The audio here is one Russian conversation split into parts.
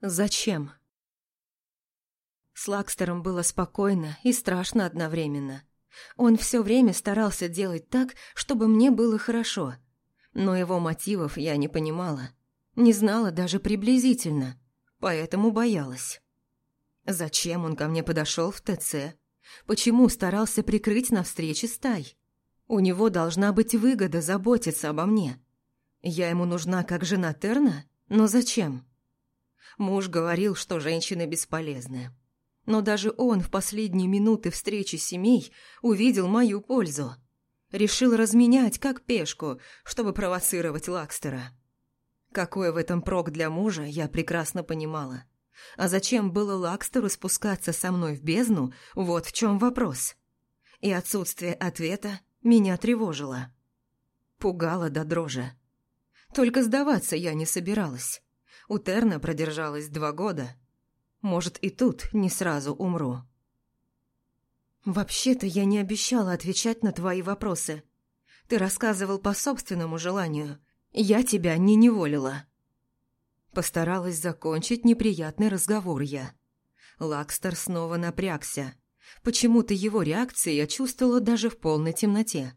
Зачем? С Лакстером было спокойно и страшно одновременно. Он все время старался делать так, чтобы мне было хорошо. Но его мотивов я не понимала. Не знала даже приблизительно, поэтому боялась. Зачем он ко мне подошел в ТЦ? Почему старался прикрыть на встрече стай? У него должна быть выгода заботиться обо мне. Я ему нужна как жена Терна? Но зачем? Муж говорил, что женщины бесполезны. Но даже он в последние минуты встречи семей увидел мою пользу. Решил разменять как пешку, чтобы провоцировать Лакстера. Какой в этом прок для мужа, я прекрасно понимала. А зачем было Лакстеру спускаться со мной в бездну, вот в чем вопрос. И отсутствие ответа меня тревожило. Пугало до дрожи. Только сдаваться я не собиралась. У Терна продержалась два года. Может, и тут не сразу умру. «Вообще-то я не обещала отвечать на твои вопросы. Ты рассказывал по собственному желанию. Я тебя не неволила». Постаралась закончить неприятный разговор я. Лакстер снова напрягся. Почему-то его реакции я чувствовала даже в полной темноте.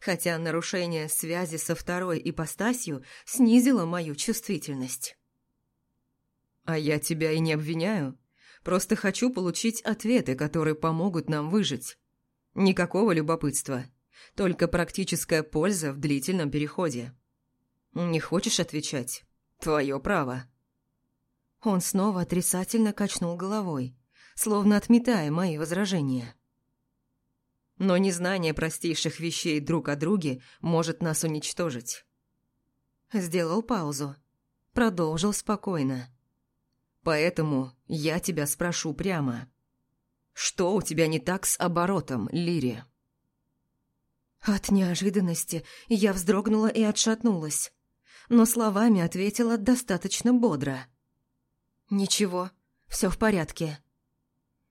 Хотя нарушение связи со второй ипостасью снизило мою чувствительность. «А я тебя и не обвиняю. Просто хочу получить ответы, которые помогут нам выжить. Никакого любопытства, только практическая польза в длительном переходе. Не хочешь отвечать? Твое право». Он снова отрицательно качнул головой, словно отметая мои возражения. Но незнание простейших вещей друг о друге может нас уничтожить. Сделал паузу. Продолжил спокойно. Поэтому я тебя спрошу прямо. Что у тебя не так с оборотом, Лири? От неожиданности я вздрогнула и отшатнулась но словами ответила достаточно бодро. «Ничего, все в порядке».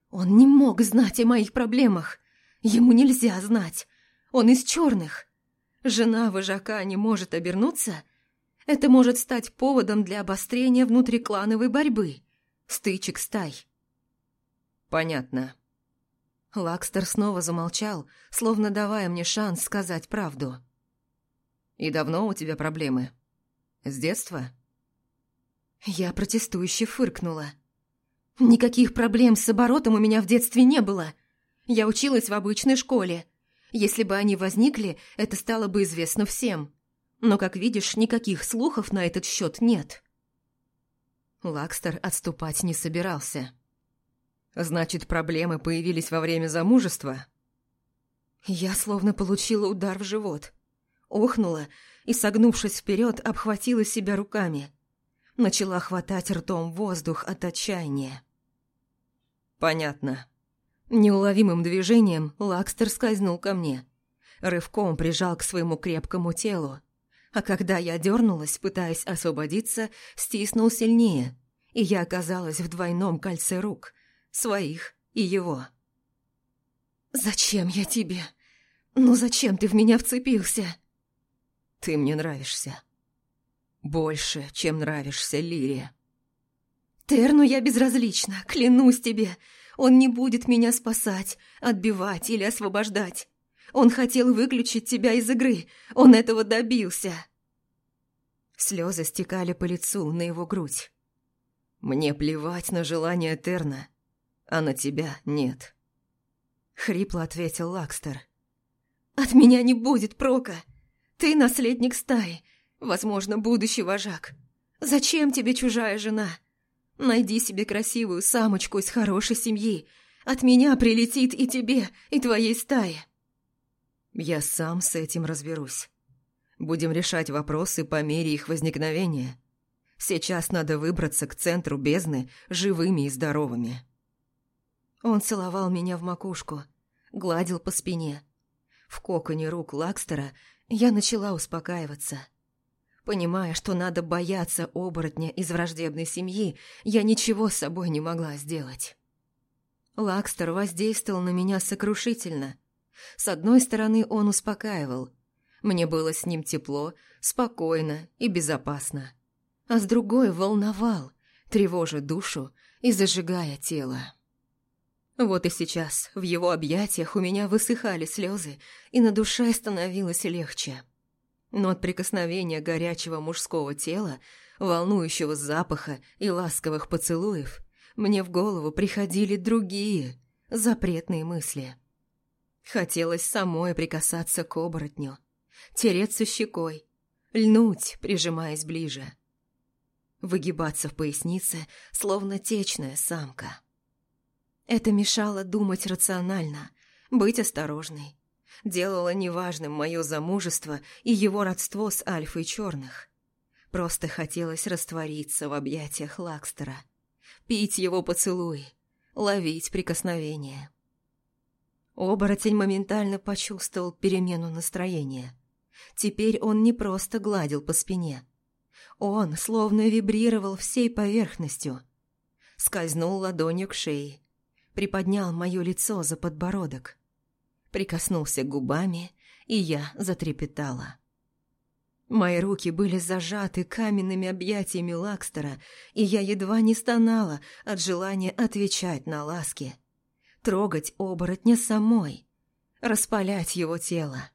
Он не мог знать о моих проблемах. Ему нельзя знать. Он из черных. Жена вожака не может обернуться. Это может стать поводом для обострения внутриклановой борьбы. Стычек стай. Понятно. Лакстер снова замолчал, словно давая мне шанс сказать правду. «И давно у тебя проблемы?» С детства?» Я протестующе фыркнула. «Никаких проблем с оборотом у меня в детстве не было. Я училась в обычной школе. Если бы они возникли, это стало бы известно всем. Но, как видишь, никаких слухов на этот счет нет». Лакстер отступать не собирался. «Значит, проблемы появились во время замужества?» Я словно получила удар в живот. Охнула и, согнувшись вперед, обхватила себя руками. Начала хватать ртом воздух от отчаяния. «Понятно». Неуловимым движением Лакстер скользнул ко мне. Рывком прижал к своему крепкому телу. А когда я дернулась, пытаясь освободиться, стиснул сильнее, и я оказалась в двойном кольце рук, своих и его. «Зачем я тебе? Ну зачем ты в меня вцепился?» Ты мне нравишься. Больше, чем нравишься Лире. Терну я безразлична, клянусь тебе. Он не будет меня спасать, отбивать или освобождать. Он хотел выключить тебя из игры. Он этого добился. Слезы стекали по лицу на его грудь. Мне плевать на желание Терна, а на тебя нет. Хрипло ответил Лакстер. От меня не будет прока. Ты наследник стаи, возможно, будущий вожак. Зачем тебе чужая жена? Найди себе красивую самочку из хорошей семьи. От меня прилетит и тебе, и твоей стае. Я сам с этим разберусь. Будем решать вопросы по мере их возникновения. Сейчас надо выбраться к центру бездны живыми и здоровыми. Он целовал меня в макушку, гладил по спине. В коконе рук Лакстера я начала успокаиваться. Понимая, что надо бояться оборотня из враждебной семьи, я ничего с собой не могла сделать. Лакстер воздействовал на меня сокрушительно. С одной стороны, он успокаивал. Мне было с ним тепло, спокойно и безопасно. А с другой волновал, тревожа душу и зажигая тело. Вот и сейчас в его объятиях у меня высыхали слезы, и на душе становилось легче. Но от прикосновения горячего мужского тела, волнующего запаха и ласковых поцелуев, мне в голову приходили другие, запретные мысли. Хотелось самой прикасаться к оборотню, тереться щекой, льнуть, прижимаясь ближе. Выгибаться в пояснице, словно течная самка. Это мешало думать рационально, быть осторожной. Делало неважным мое замужество и его родство с Альфой Черных. Просто хотелось раствориться в объятиях Лакстера, пить его поцелуй, ловить прикосновения. Оборотень моментально почувствовал перемену настроения. Теперь он не просто гладил по спине. Он словно вибрировал всей поверхностью. Скользнул ладонью к шее, приподнял мое лицо за подбородок. Прикоснулся губами, и я затрепетала. Мои руки были зажаты каменными объятиями Лакстера, и я едва не стонала от желания отвечать на ласки трогать оборотня самой, распалять его тело.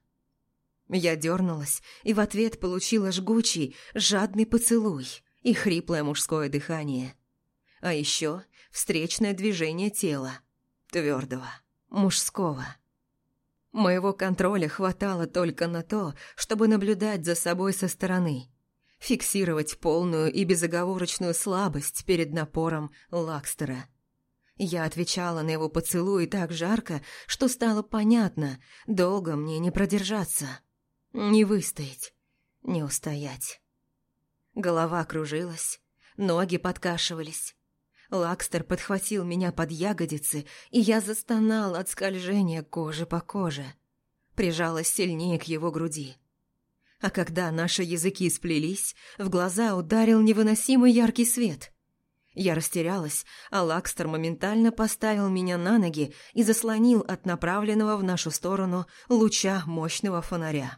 Я дернулась и в ответ получила жгучий, жадный поцелуй и хриплое мужское дыхание. А еще встречное движение тела, твердого, мужского. Моего контроля хватало только на то, чтобы наблюдать за собой со стороны, фиксировать полную и безоговорочную слабость перед напором Лакстера. Я отвечала на его поцелуй так жарко, что стало понятно, долго мне не продержаться, не выстоять, не устоять. Голова кружилась, ноги подкашивались. Лакстер подхватил меня под ягодицы, и я застонала от скольжения кожи по коже. Прижалась сильнее к его груди. А когда наши языки сплелись, в глаза ударил невыносимый яркий свет. Я растерялась, а Лакстер моментально поставил меня на ноги и заслонил от направленного в нашу сторону луча мощного фонаря.